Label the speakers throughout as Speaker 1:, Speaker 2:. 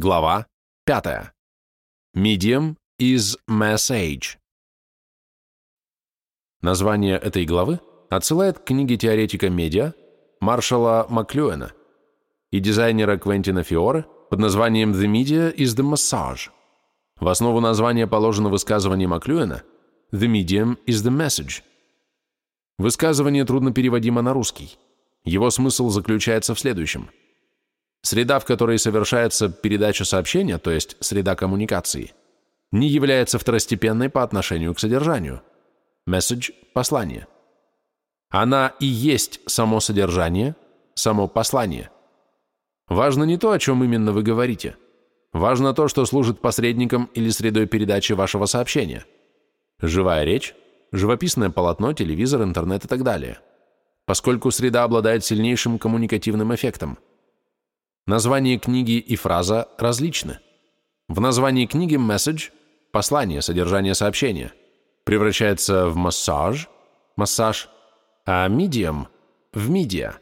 Speaker 1: Глава 5. Medium is message. Название этой главы отсылает к книге теоретика медиа Маршала Маклюэна и дизайнера Квентина Фиоре под названием The Media is the Massage. В основу названия положено высказывание Маклюэна The Medium is the Message. Высказывание трудно переводимо на русский. Его смысл заключается в следующем – Среда, в которой совершается передача сообщения, то есть среда коммуникации, не является второстепенной по отношению к содержанию. Message – послание. Она и есть само содержание, само послание. Важно не то, о чем именно вы говорите. Важно то, что служит посредником или средой передачи вашего сообщения. Живая речь, живописное полотно, телевизор, интернет и так далее. Поскольку среда обладает сильнейшим коммуникативным эффектом – Название книги и фраза различны. В названии книги message – послание, содержание сообщения – превращается в массаж, массаж, а medium – в медиа.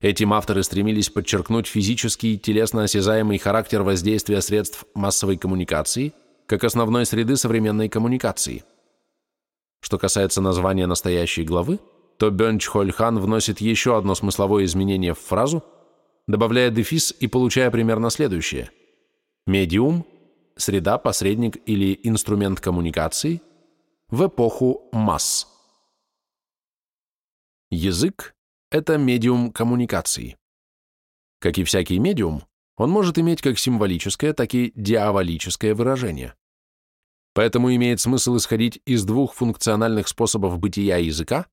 Speaker 1: Этим авторы стремились подчеркнуть физический, телесно осязаемый характер воздействия средств массовой коммуникации как основной среды современной коммуникации. Что касается названия настоящей главы, то Бёнч Хольхан вносит еще одно смысловое изменение в фразу – добавляя дефис и получая примерно следующее. Медиум – среда, посредник или инструмент коммуникации в эпоху масс. Язык – это медиум коммуникации. Как и всякий медиум, он может иметь как символическое, так и диаволическое выражение. Поэтому имеет смысл исходить из двух функциональных способов бытия языка,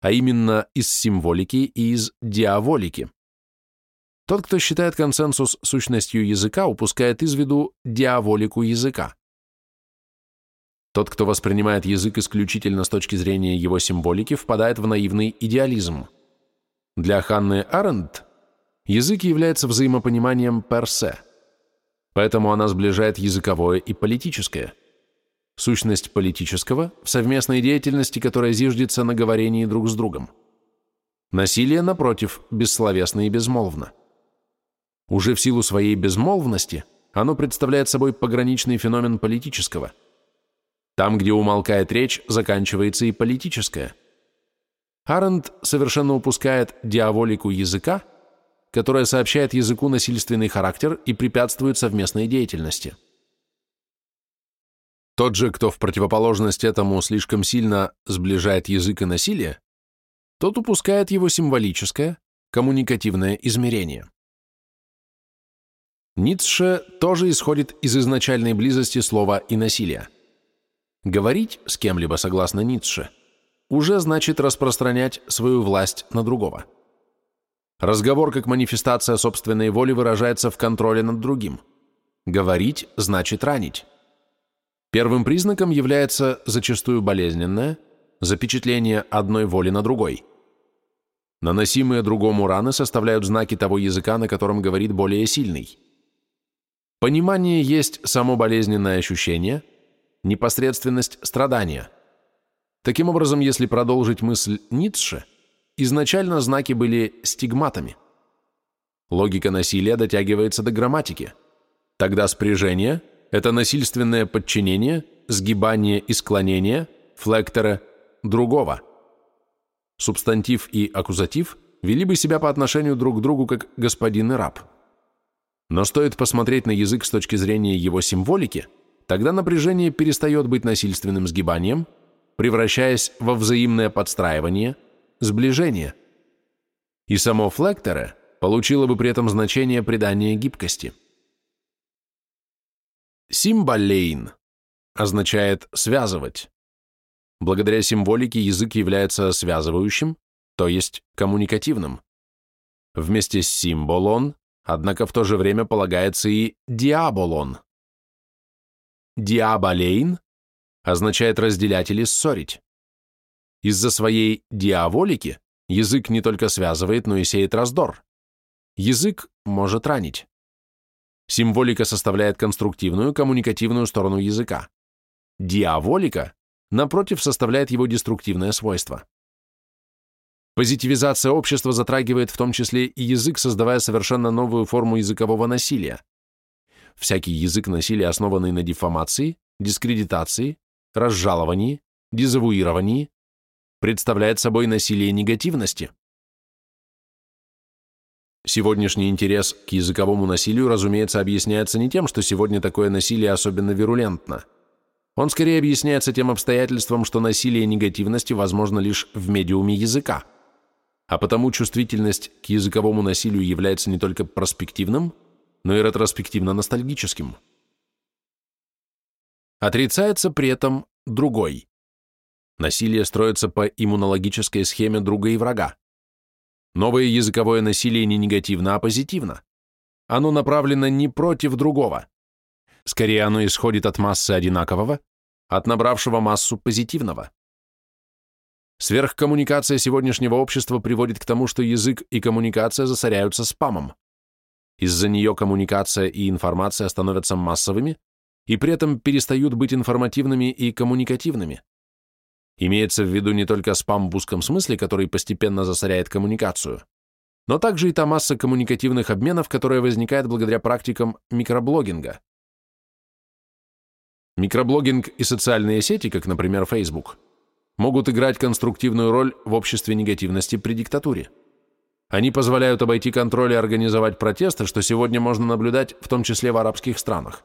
Speaker 1: а именно из символики и из диаволики. Тот, кто считает консенсус сущностью языка, упускает из виду диаволику языка. Тот, кто воспринимает язык исключительно с точки зрения его символики, впадает в наивный идеализм. Для Ханны Аренд язык является взаимопониманием персе, поэтому она сближает языковое и политическое. Сущность политического в совместной деятельности, которая зиждется на говорении друг с другом. Насилие, напротив, бессловесно и безмолвно. Уже в силу своей безмолвности оно представляет собой пограничный феномен политического. Там, где умолкает речь, заканчивается и политическое. Аренд совершенно упускает диаволику языка, которая сообщает языку насильственный характер и препятствует совместной деятельности. Тот же, кто в противоположность этому слишком сильно сближает язык и насилие, тот упускает его символическое, коммуникативное измерение. Ницше тоже исходит из изначальной близости слова и насилия. Говорить с кем-либо, согласно Ницше, уже значит распространять свою власть на другого. Разговор как манифестация собственной воли выражается в контроле над другим. Говорить значит ранить. Первым признаком является зачастую болезненное запечатление одной воли на другой. Наносимые другому раны составляют знаки того языка, на котором говорит более сильный – Понимание есть само болезненное ощущение, непосредственность страдания. Таким образом, если продолжить мысль Ницше, изначально знаки были стигматами. Логика насилия дотягивается до грамматики. Тогда спряжение – это насильственное подчинение, сгибание и склонение флектора другого. Субстантив и аккузатив вели бы себя по отношению друг к другу как господин и раб – но стоит посмотреть на язык с точки зрения его символики, тогда напряжение перестает быть насильственным сгибанием, превращаясь во взаимное подстраивание, сближение. И само флекторе получило бы при этом значение придания гибкости. Симболейн означает «связывать». Благодаря символике язык является связывающим, то есть коммуникативным. Вместе с символон Однако в то же время полагается и диаболон. Диаболейн означает разделять или ссорить. Из-за своей диаволики язык не только связывает, но и сеет раздор. Язык может ранить. Символика составляет конструктивную, коммуникативную сторону языка. Диаволика, напротив, составляет его деструктивное свойство. Позитивизация общества затрагивает в том числе и язык, создавая совершенно новую форму языкового насилия. всякий язык насилия, основанный на дефамации, дискредитации, разжаловании, дезавуировании, представляет собой насилие негативности. Сегодняшний интерес к языковому насилию, разумеется, объясняется не тем, что сегодня такое насилие особенно вирулентно. Он скорее объясняется тем обстоятельством, что насилие негативности возможно лишь в медиуме языка. А потому чувствительность к языковому насилию является не только проспективным, но и ретроспективно-ностальгическим. Отрицается при этом другой. Насилие строится по иммунологической схеме друга и врага. Новое языковое насилие не негативно, а позитивно. Оно направлено не против другого. Скорее, оно исходит от массы одинакового, от набравшего массу позитивного. Сверхкоммуникация сегодняшнего общества приводит к тому, что язык и коммуникация засоряются спамом. Из-за нее коммуникация и информация становятся массовыми и при этом перестают быть информативными и коммуникативными. Имеется в виду не только спам в узком смысле, который постепенно засоряет коммуникацию, но также и та масса коммуникативных обменов, которая возникает благодаря практикам микроблогинга. Микроблогинг и социальные сети, как, например, Facebook, могут играть конструктивную роль в обществе негативности при диктатуре. Они позволяют обойти контроль и организовать протесты, что сегодня можно наблюдать в том числе в арабских странах.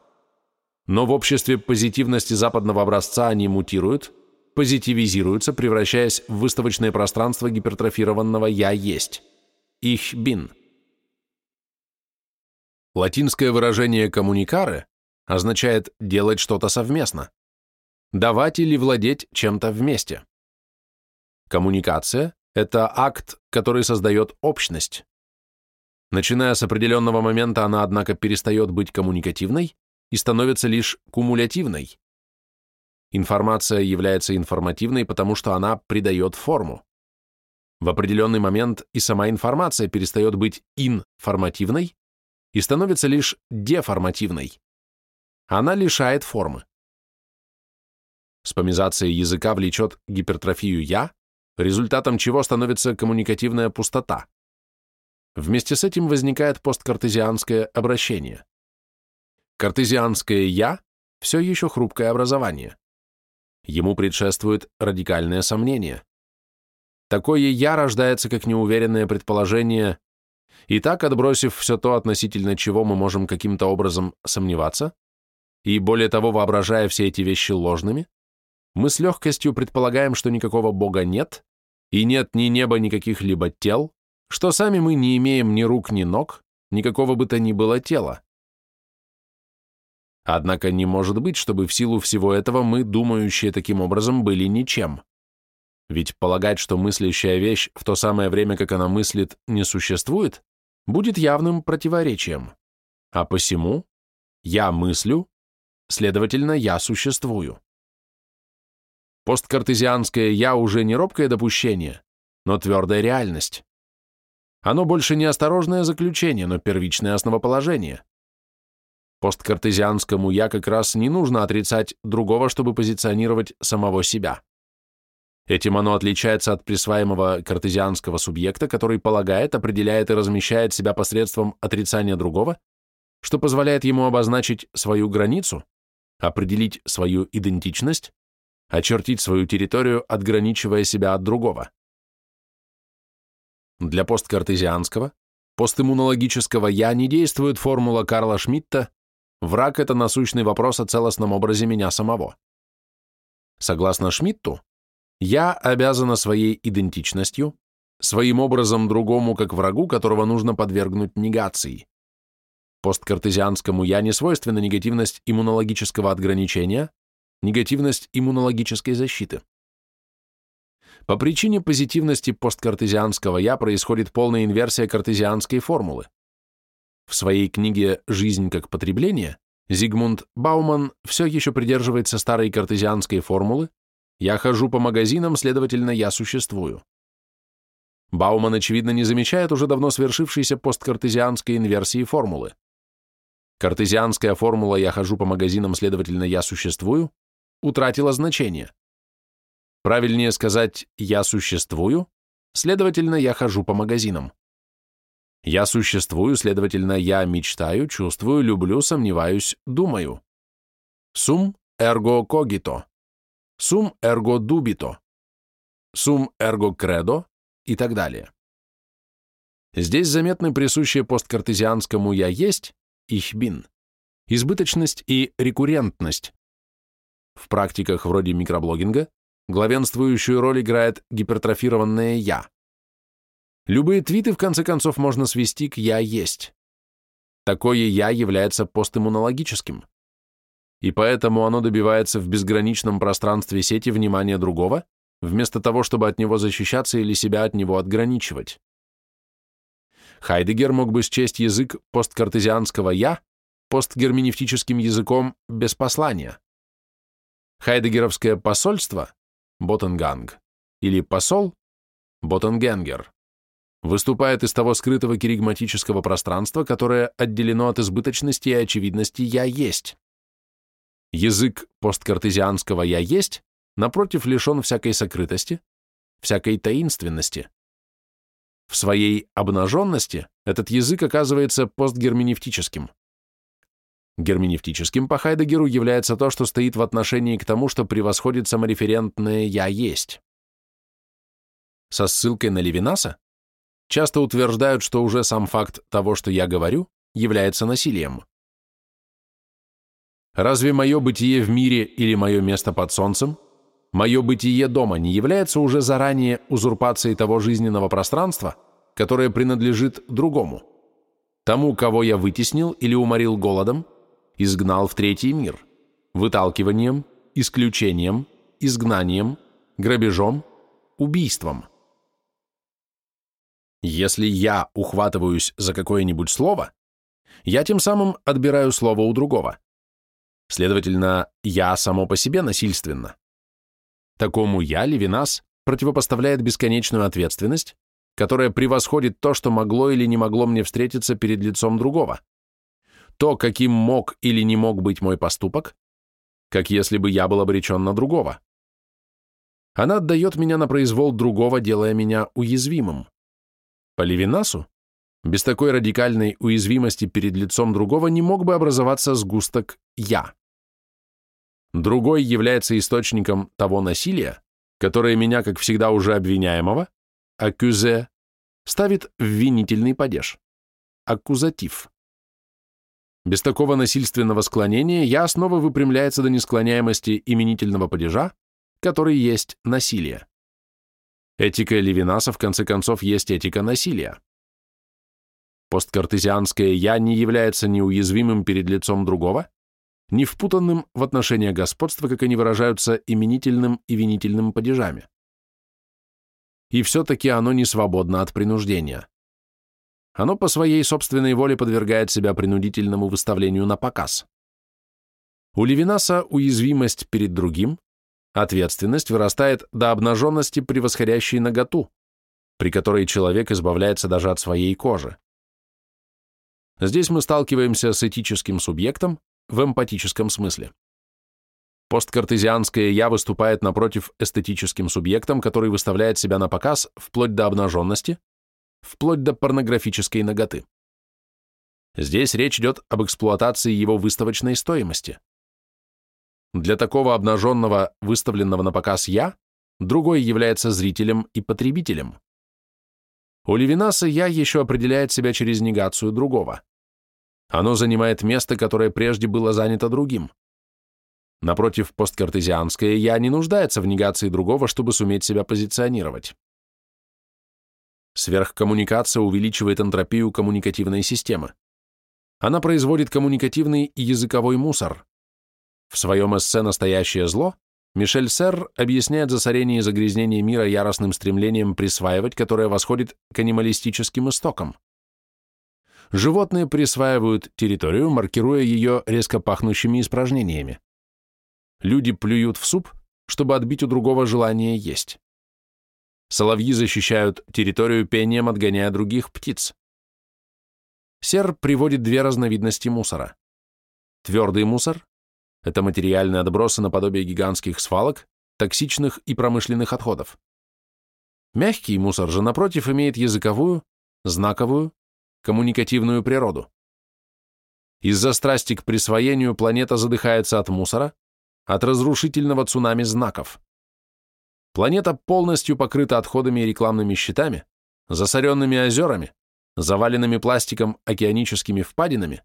Speaker 1: Но в обществе позитивности западного образца они мутируют, позитивизируются, превращаясь в выставочное пространство гипертрофированного «я есть» – «ich bin». Латинское выражение «коммуникаре» означает «делать что-то совместно», «давать или владеть чем-то вместе». Коммуникация – это акт, который создает общность. Начиная с определенного момента она, однако, перестает быть коммуникативной и становится лишь кумулятивной. Информация является информативной, потому что она придает форму. В определенный момент и сама информация перестает быть информативной и становится лишь деформативной. Она лишает формы. Спомизация языка влечет гипертрофию «я», результатом чего становится коммуникативная пустота. Вместе с этим возникает посткартезианское обращение. Картезианское «я» все еще хрупкое образование. Ему предшествует радикальное сомнение. Такое «я» рождается как неуверенное предположение, и так, отбросив все то, относительно чего мы можем каким-то образом сомневаться, и более того, воображая все эти вещи ложными, мы с легкостью предполагаем, что никакого Бога нет, и нет ни неба, ни каких-либо тел, что сами мы не имеем ни рук, ни ног, никакого бы то ни было тела. Однако не может быть, чтобы в силу всего этого мы, думающие таким образом, были ничем. Ведь полагать, что мыслящая вещь в то самое время, как она мыслит, не существует, будет явным противоречием. А посему я мыслю, следовательно, я существую. Посткартезианское «я» уже не робкое допущение, но твердая реальность. Оно больше не осторожное заключение, но первичное основоположение. Посткартезианскому «я» как раз не нужно отрицать другого, чтобы позиционировать самого себя. Этим оно отличается от присваиваемого картезианского субъекта, который полагает, определяет и размещает себя посредством отрицания другого, что позволяет ему обозначить свою границу, определить свою идентичность, очертить свою территорию, отграничивая себя от другого. Для посткартезианского, постиммунологического «я» не действует формула Карла Шмидта Враг — это насущный вопрос о целостном образе меня самого. Согласно Шмидту, я обязана своей идентичностью, своим образом другому как врагу, которого нужно подвергнуть негации. Посткартезианскому «я» не свойственна негативность иммунологического отграничения, негативность иммунологической защиты. По причине позитивности посткартезианского «я» происходит полная инверсия картезианской формулы. В своей книге «Жизнь как потребление» Зигмунд Бауман все еще придерживается старой картезианской формулы «Я хожу по магазинам, следовательно, я существую». Бауман, очевидно, не замечает уже давно свершившейся посткартезианской инверсии формулы. Картезианская формула «я хожу по магазинам, следовательно, я существую» утратила значение. Правильнее сказать «я существую», следовательно, я хожу по магазинам. Я существую, следовательно, я мечтаю, чувствую, люблю, сомневаюсь, думаю. Сум ergo cogito. Сум ergo dubito. Сум ergo credo и так далее. Здесь заметны присущие посткартезианскому «я есть» ich bin, избыточность и рекуррентность. В практиках вроде микроблогинга главенствующую роль играет гипертрофированное «я». Любые твиты, в конце концов, можно свести к «я есть». Такое «я» является постиммунологическим. И поэтому оно добивается в безграничном пространстве сети внимания другого, вместо того, чтобы от него защищаться или себя от него отграничивать. Хайдегер мог бы счесть язык посткартезианского «я» постгерменевтическим языком без послания. Хайдегеровское посольство Ботенганг или посол Ботенгенгер выступает из того скрытого керигматического пространства, которое отделено от избыточности и очевидности «я есть». Язык посткартезианского «я есть» напротив лишен всякой сокрытости, всякой таинственности. В своей обнаженности этот язык оказывается постгерменевтическим. Герменевтическим по Хайдегеру является то, что стоит в отношении к тому, что превосходит самореферентное «я есть». Со ссылкой на Левинаса часто утверждают, что уже сам факт того, что я говорю, является насилием. Разве мое бытие в мире или мое место под солнцем, мое бытие дома не является уже заранее узурпацией того жизненного пространства, которое принадлежит другому, тому, кого я вытеснил или уморил голодом, изгнал в третий мир, выталкиванием, исключением, изгнанием, грабежом, убийством. Если я ухватываюсь за какое-нибудь слово, я тем самым отбираю слово у другого. Следовательно, я само по себе насильственно. Такому «я» Левинас противопоставляет бесконечную ответственность, которая превосходит то, что могло или не могло мне встретиться перед лицом другого то, каким мог или не мог быть мой поступок, как если бы я был обречен на другого. Она отдает меня на произвол другого, делая меня уязвимым. По Левинасу, без такой радикальной уязвимости перед лицом другого не мог бы образоваться сгусток «я». Другой является источником того насилия, которое меня, как всегда уже обвиняемого, аккузе, ставит в винительный падеж, аккузатив. Без такого насильственного склонения я снова выпрямляется до несклоняемости именительного падежа, который есть насилие. Этика Левинаса, в конце концов, есть этика насилия. Посткартезианское «я» не является неуязвимым перед лицом другого, не впутанным в отношения господства, как они выражаются, именительным и винительным падежами. И все-таки оно не свободно от принуждения оно по своей собственной воле подвергает себя принудительному выставлению на показ. У Левинаса уязвимость перед другим, ответственность вырастает до обнаженности, превосходящей наготу, при которой человек избавляется даже от своей кожи. Здесь мы сталкиваемся с этическим субъектом в эмпатическом смысле. Посткартезианское «я» выступает напротив эстетическим субъектом, который выставляет себя на показ вплоть до обнаженности, вплоть до порнографической ноготы. Здесь речь идет об эксплуатации его выставочной стоимости. Для такого обнаженного, выставленного на показ «я» другой является зрителем и потребителем. У Левинаса «я» еще определяет себя через негацию другого. Оно занимает место, которое прежде было занято другим. Напротив, посткартезианское «я» не нуждается в негации другого, чтобы суметь себя позиционировать. Сверхкоммуникация увеличивает энтропию коммуникативной системы. Она производит коммуникативный и языковой мусор. В своем эссе «Настоящее зло» Мишель Серр объясняет засорение и загрязнение мира яростным стремлением присваивать, которое восходит к анималистическим истокам. Животные присваивают территорию, маркируя ее резко пахнущими испражнениями. Люди плюют в суп, чтобы отбить у другого желание есть. Соловьи защищают территорию пением, отгоняя других птиц. Сер приводит две разновидности мусора. Твердый мусор – это материальные отбросы наподобие гигантских свалок, токсичных и промышленных отходов. Мягкий мусор же, напротив, имеет языковую, знаковую, коммуникативную природу. Из-за страсти к присвоению планета задыхается от мусора, от разрушительного цунами знаков. Планета полностью покрыта отходами и рекламными щитами, засоренными озерами, заваленными пластиком океаническими впадинами,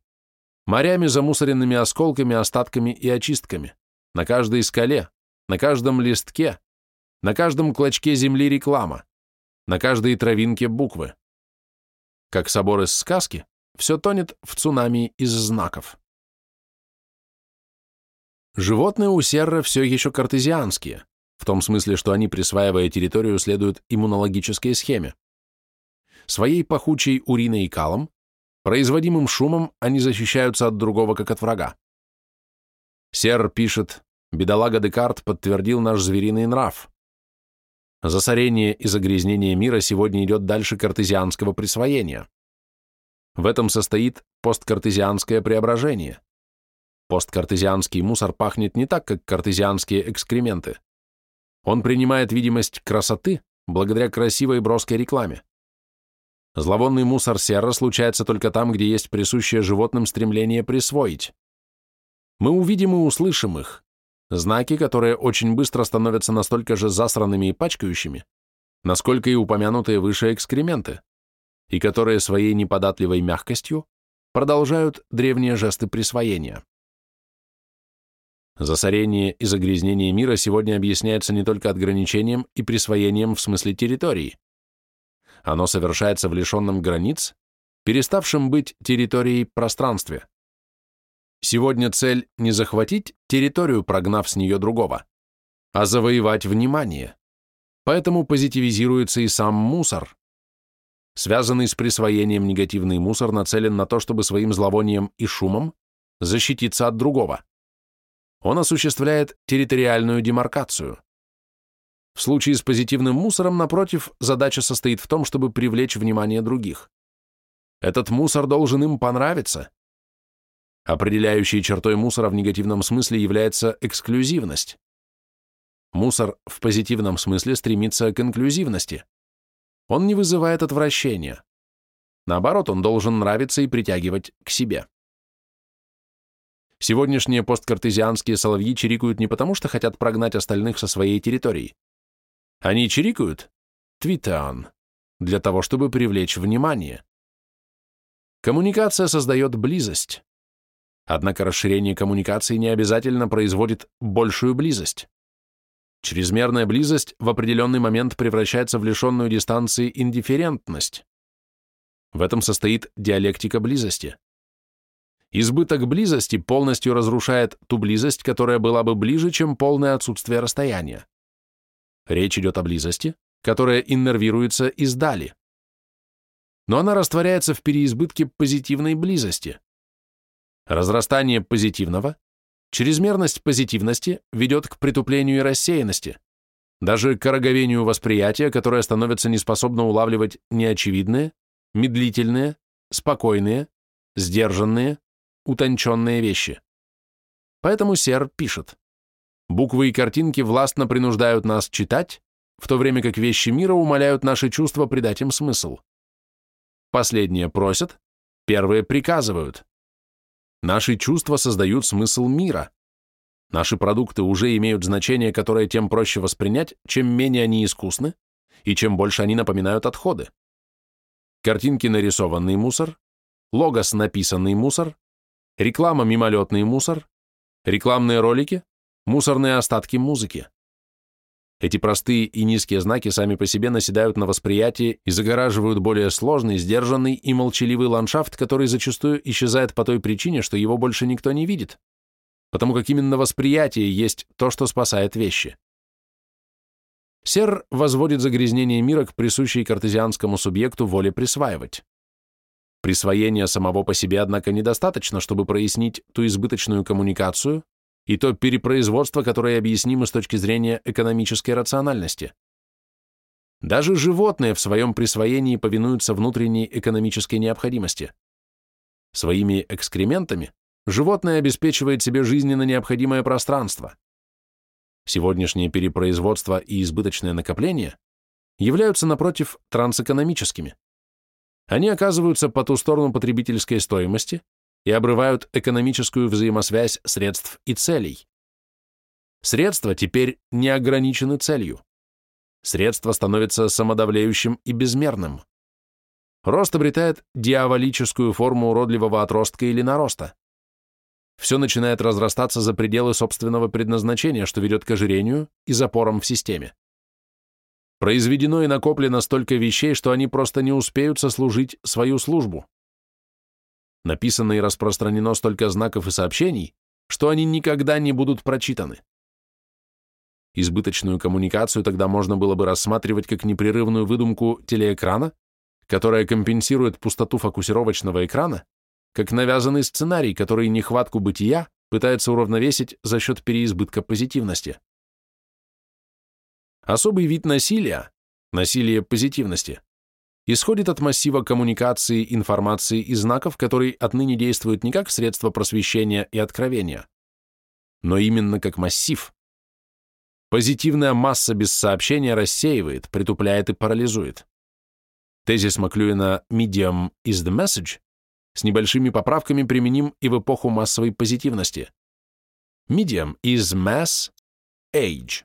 Speaker 1: морями, замусоренными осколками, остатками и очистками, на каждой скале, на каждом листке, на каждом клочке земли реклама, на каждой травинке буквы. Как собор из сказки, все тонет в цунами из знаков. Животные у серра все еще картезианские, в том смысле, что они, присваивая территорию, следуют иммунологической схеме. Своей пахучей уриной и калом, производимым шумом, они защищаются от другого, как от врага. Серр пишет, бедолага Декарт подтвердил наш звериный нрав. Засорение и загрязнение мира сегодня идет дальше картезианского присвоения. В этом состоит посткартезианское преображение. Посткартезианский мусор пахнет не так, как картезианские экскременты. Он принимает видимость красоты благодаря красивой броской рекламе. Зловонный мусор серра случается только там, где есть присущее животным стремление присвоить. Мы увидим и услышим их, знаки, которые очень быстро становятся настолько же засранными и пачкающими, насколько и упомянутые выше экскременты, и которые своей неподатливой мягкостью продолжают древние жесты присвоения. Засорение и загрязнение мира сегодня объясняется не только ограничением и присвоением в смысле территории. Оно совершается в лишенном границ, переставшем быть территорией пространстве. Сегодня цель не захватить территорию, прогнав с нее другого, а завоевать внимание. Поэтому позитивизируется и сам мусор. Связанный с присвоением негативный мусор нацелен на то, чтобы своим зловонием и шумом защититься от другого. Он осуществляет территориальную демаркацию. В случае с позитивным мусором, напротив, задача состоит в том, чтобы привлечь внимание других. Этот мусор должен им понравиться, Определяющей чертой мусора в негативном смысле является эксклюзивность. Мусор в позитивном смысле стремится к инклюзивности. Он не вызывает отвращения. Наоборот, он должен нравиться и притягивать к себе. Сегодняшние посткартезианские соловьи чирикают не потому, что хотят прогнать остальных со своей территории. Они чирикают, твитан, для того, чтобы привлечь внимание. Коммуникация создает близость. Однако расширение коммуникации не обязательно производит большую близость. Чрезмерная близость в определенный момент превращается в лишенную дистанции индифферентность. В этом состоит диалектика близости. Избыток близости полностью разрушает ту близость, которая была бы ближе, чем полное отсутствие расстояния. Речь идет о близости, которая иннервируется издали. Но она растворяется в переизбытке позитивной близости. Разрастание позитивного, чрезмерность позитивности ведет к притуплению и рассеянности, даже к ороговению восприятия, которое становится неспособно улавливать неочевидные, медлительные, спокойные, сдержанные, утонченные вещи. Поэтому Сер пишет, «Буквы и картинки властно принуждают нас читать, в то время как вещи мира умоляют наши чувства придать им смысл. Последние просят, первые приказывают. Наши чувства создают смысл мира. Наши продукты уже имеют значение, которое тем проще воспринять, чем менее они искусны и чем больше они напоминают отходы. Картинки нарисованный мусор, логос написанный мусор, реклама мимолетный мусор, рекламные ролики, мусорные остатки музыки. Эти простые и низкие знаки сами по себе наседают на восприятие и загораживают более сложный, сдержанный и молчаливый ландшафт, который зачастую исчезает по той причине, что его больше никто не видит, потому как именно восприятие есть то, что спасает вещи. Сер возводит загрязнение мира к присущей картезианскому субъекту воле присваивать. Присвоение самого по себе, однако, недостаточно, чтобы прояснить ту избыточную коммуникацию, и то перепроизводство, которое объяснимо с точки зрения экономической рациональности. Даже животные в своем присвоении повинуются внутренней экономической необходимости. Своими экскрементами животное обеспечивает себе жизненно необходимое пространство. Сегодняшнее перепроизводство и избыточное накопление являются, напротив, трансэкономическими. Они оказываются по ту сторону потребительской стоимости и обрывают экономическую взаимосвязь средств и целей. Средства теперь не ограничены целью. Средство становится самодавлеющим и безмерным. Рост обретает дьяволическую форму уродливого отростка или нароста. Все начинает разрастаться за пределы собственного предназначения, что ведет к ожирению и запорам в системе. Произведено и накоплено столько вещей, что они просто не успеют сослужить свою службу. Написано и распространено столько знаков и сообщений, что они никогда не будут прочитаны. Избыточную коммуникацию тогда можно было бы рассматривать как непрерывную выдумку телеэкрана, которая компенсирует пустоту фокусировочного экрана, как навязанный сценарий, который нехватку бытия пытается уравновесить за счет переизбытка позитивности. Особый вид насилия, насилие позитивности, исходит от массива коммуникации, информации и знаков, который отныне действует не как средство просвещения и откровения, но именно как массив. Позитивная масса без сообщения рассеивает, притупляет и парализует. Тезис Маклюина «medium is the message» с небольшими поправками применим и в эпоху массовой позитивности. Medium is mass age.